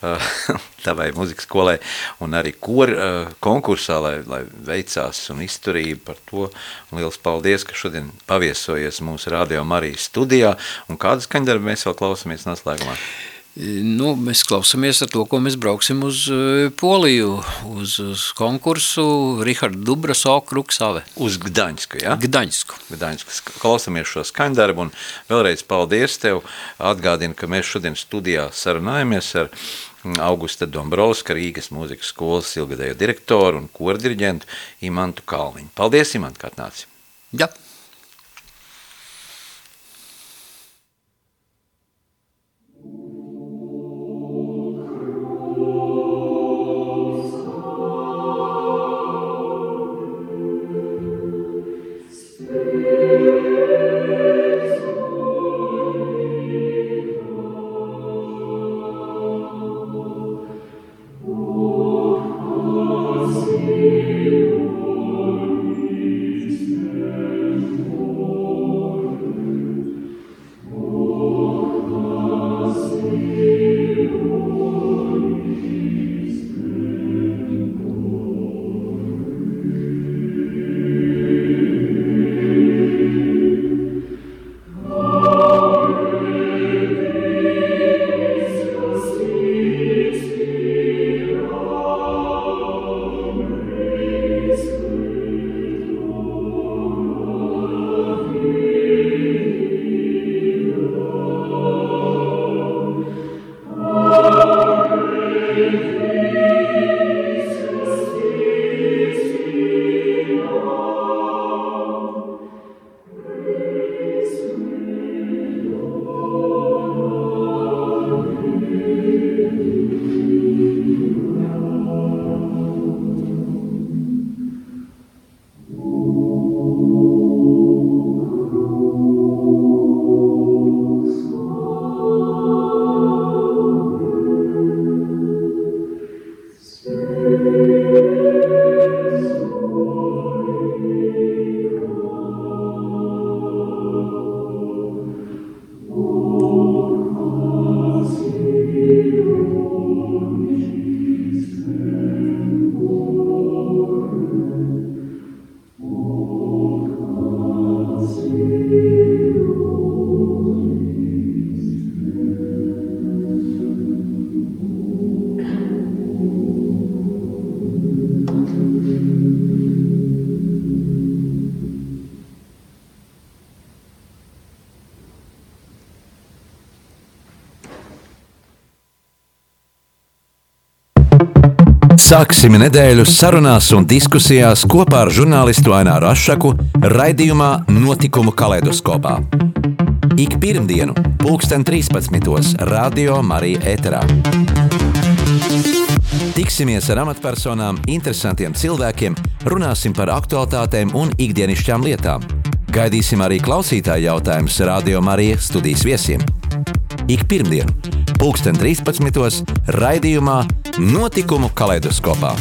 S1: uh, tavai muzikas skolai, un arī kor uh, konkursā, lai, lai veicās un izturība par to. Un liels paldies, ka šodien paviesojies mūsu radio Marijas studijā, un kādas kaņdarbi mēs vēl klausamies noslēgumā?
S2: Nu, mēs klausāmies ar to, ko mēs brauksim uz eh, Poliju, uz, uz konkursu Riharda Dubras Okruksave.
S1: Uz Gdaņsku, ja?
S2: Gdaņsku.
S1: Gdaņsku. Klausamies šo skaņdarbu un vēlreiz paldies tev. Atgādinu, ka mēs šodien studijā sarunājamies ar Augusta Dombrovska, Rīgas mūzikas skolas ilgadējo direktoru un kordiriģentu Imantu Kalniņu. Paldies, Imant, kā atnāci.
S2: Jā. Ja.
S4: Sāksim nedēļu sarunās un diskusijās kopā ar žurnālistu Aināru Rošu raidījumā Notikumu kaleidoskopā. Ik pirmdienu, 2013. Radio Marija Eterā. Tiksimies ar amatpersonām, interesantiem cilvēkiem, runāsim par aktuālitātēm un ikdienišķām lietām. Gaidīsim arī klausītāju jautājumus Radio Marija studijas viesiem. Ik pirmdienu, 2013. raidījumā Notikumu kaleidoskopā.